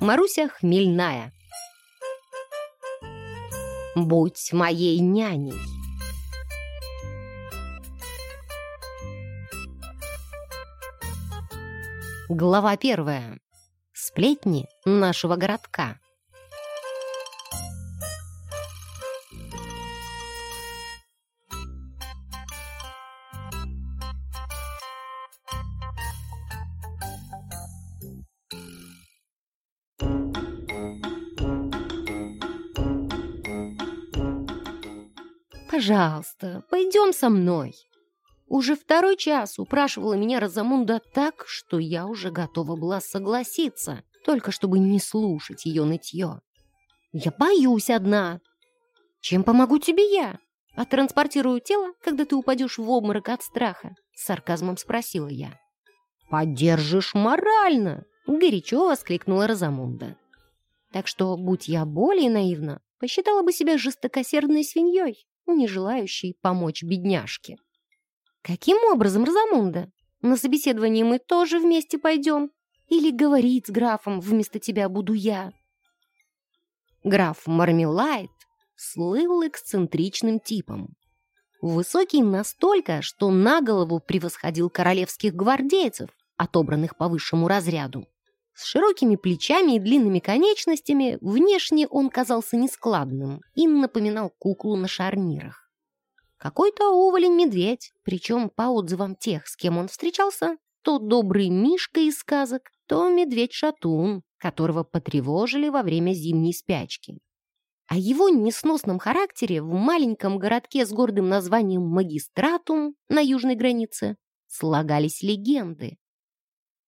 Маруся Хмельная. Будь моей няней. Глава первая. Сплетни нашего городка. «Пожалуйста, пойдем со мной». Уже второй час упрашивала меня Розамунда так, что я уже готова была согласиться, только чтобы не слушать ее нытье. «Я боюсь одна». «Чем помогу тебе я?» «Оттранспортирую тело, когда ты упадешь в обморок от страха?» С сарказмом спросила я. «Поддержишь морально!» Горячо воскликнула Розамунда. Так что, будь я более наивна, посчитала бы себя жестокосердной свиньей, не желающей помочь бедняжке. «Каким образом, Розамунда? На собеседование мы тоже вместе пойдем? Или говорить с графом вместо тебя буду я?» Граф Мармелайт слыл эксцентричным типом. Высокий настолько, что на голову превосходил королевских гвардейцев, отобранных по высшему разряду. С широкими плечами и длинными конечностями внешне он казался нескладным и напоминал куклу на шарнирах. Какой-то уволень-медведь, причем по отзывам тех, с кем он встречался, то добрый Мишка из сказок, то медведь-шатун, которого потревожили во время зимней спячки. О его несносном характере в маленьком городке с гордым названием Магистратум на южной границе слагались легенды.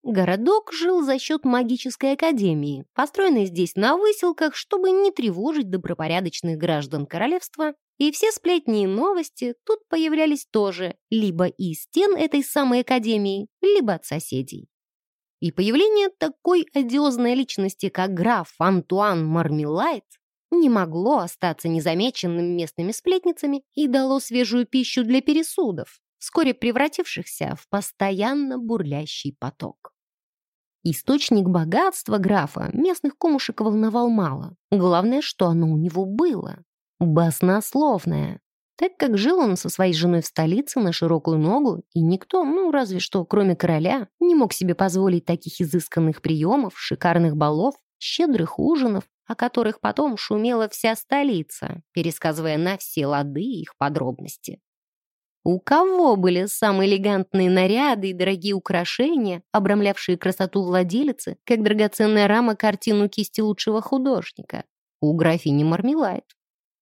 Городок жил за счет магической академии, построенной здесь на выселках, чтобы не тревожить добропорядочных граждан королевства, и все сплетни и новости тут появлялись тоже либо из стен этой самой академии, либо от соседей. И появление такой одиозной личности, как граф Антуан Мармелайт, не могло остаться незамеченным местными сплетницами и дало свежую пищу для пересудов, вскоре превратившихся в постоянно бурлящий поток. Источник богатства графа местных кумушек волновал мало. Главное, что оно у него было. Баснословное. Так как жил он со своей женой в столице на широкую ногу, и никто, ну, разве что, кроме короля, не мог себе позволить таких изысканных приемов, шикарных балов, щедрых ужинов, о которых потом шумела вся столица, пересказывая на все лады их подробности. У кого были самые элегантные наряды и дорогие украшения, обрамлявшие красоту владелицы, как драгоценная рама картину кисти лучшего художника? У графини Мармелайт.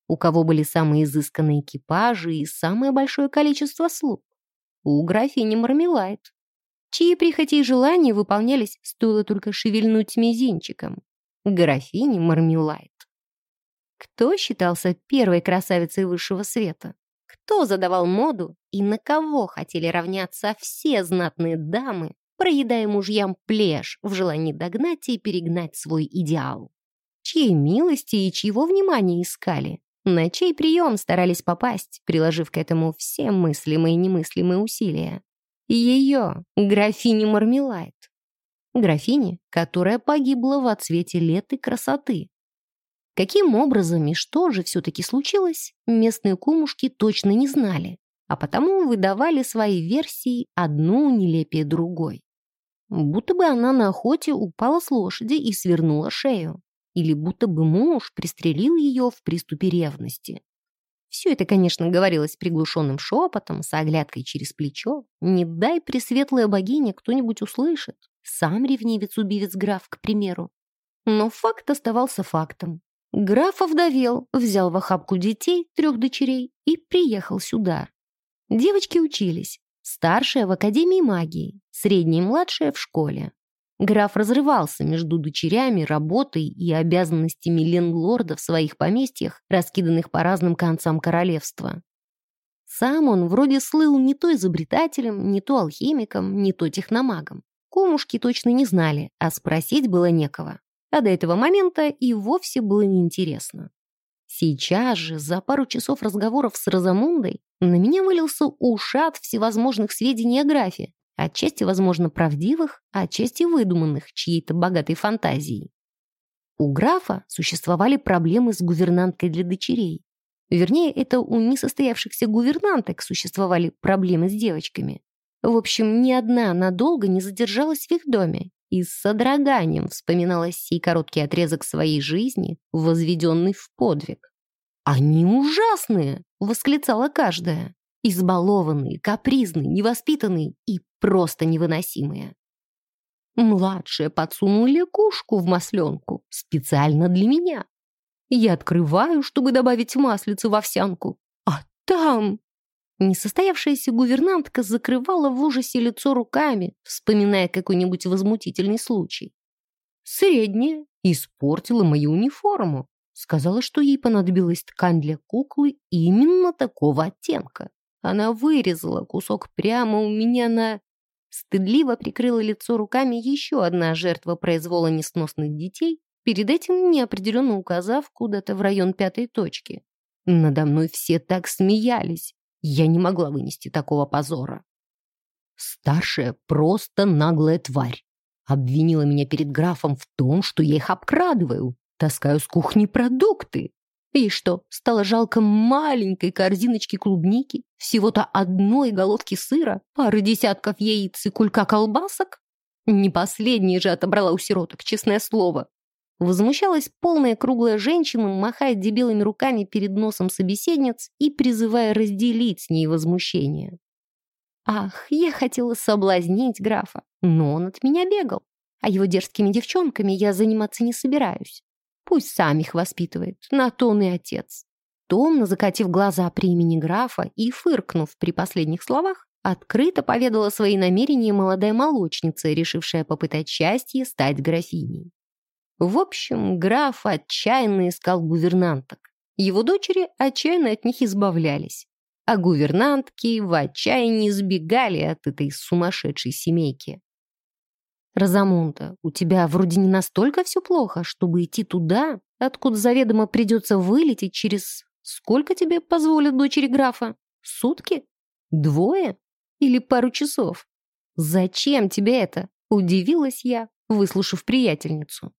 У кого были самые изысканные экипажи и самое большое количество слуг? У графини Мармелайт. Чьи прихоти и желания выполнялись, стоило только шевельнуть мизинчиком? Графини Мармелайт. Кто считался первой красавицей высшего света? Кто задавал моду и на кого хотели равняться все знатные дамы, проедая мужьям плешь в желании догнать и перегнать свой идеал. Чьей милости и чьего внимания искали, на чей прием старались попасть, приложив к этому все мыслимые и немыслимые усилия. Ее, графини Мармелайт. Графини, которая погибла в отсвете лет и красоты, Каким образом и что же все-таки случилось, местные кумушки точно не знали, а потому выдавали свои версии одну нелепее другой. Будто бы она на охоте упала с лошади и свернула шею, или будто бы муж пристрелил ее в приступе ревности. Все это, конечно, говорилось приглушенным шепотом, с оглядкой через плечо. Не дай пресветлая богиня кто-нибудь услышит. Сам ревнивец-убивец граф, к примеру. Но факт оставался фактом. Граф овдовел, взял в охапку детей, трех дочерей, и приехал сюда. Девочки учились. Старшая в Академии магии, средняя и младшая в школе. Граф разрывался между дочерями, работой и обязанностями лендлорда в своих поместьях, раскиданных по разным концам королевства. Сам он вроде слыл не то изобретателем, не то алхимиком, не то техномагом. Комушки точно не знали, а спросить было некого а до этого момента и вовсе было неинтересно. Сейчас же, за пару часов разговоров с Розамундой, на меня вылился ушат всевозможных сведений о графе, отчасти, возможно, правдивых, а отчасти выдуманных чьей-то богатой фантазией. У графа существовали проблемы с гувернанткой для дочерей. Вернее, это у несостоявшихся гувернанток существовали проблемы с девочками. В общем, ни одна надолго не задержалась в их доме и с содроганием вспоминала сей короткий отрезок своей жизни, возведенный в подвиг. «Они ужасные!» — восклицала каждая. «Избалованные, капризные, невоспитанные и просто невыносимые». Младшая подсунула лягушку в масленку специально для меня. Я открываю, чтобы добавить маслицу в овсянку. А там... Несостоявшаяся гувернантка закрывала в ужасе лицо руками, вспоминая какой-нибудь возмутительный случай. Средняя испортила мою униформу. Сказала, что ей понадобилась ткань для куклы именно такого оттенка. Она вырезала кусок прямо у меня на... Стыдливо прикрыла лицо руками еще одна жертва произвола несносных детей, перед этим неопределенно указав куда-то в район пятой точки. Надо мной все так смеялись. Я не могла вынести такого позора. Старшая просто наглая тварь. Обвинила меня перед графом в том, что я их обкрадываю, таскаю с кухни продукты. И что, стало жалко маленькой корзиночки клубники, всего-то одной головки сыра, пары десятков яиц и кулька колбасок? Не последние же отобрала у сироток, честное слово. Возмущалась полная круглая женщина, махая дебилыми руками перед носом собеседниц и призывая разделить с ней возмущение. Ах, я хотела соблазнить графа, но он от меня бегал. А его дерзкими девчонками я заниматься не собираюсь. Пусть сам их воспитывает, на то он и отец. Томно закатив глаза при имени графа и фыркнув при последних словах, открыто поведала свои намерения молодая молочница, решившая попытать счастье стать графиней. В общем, граф отчаянно искал гувернанток. Его дочери отчаянно от них избавлялись. А гувернантки в отчаянии сбегали от этой сумасшедшей семейки. «Розамунда, у тебя вроде не настолько все плохо, чтобы идти туда, откуда заведомо придется вылететь через... Сколько тебе позволят дочери графа? Сутки? Двое? Или пару часов? Зачем тебе это?» Удивилась я, выслушав приятельницу.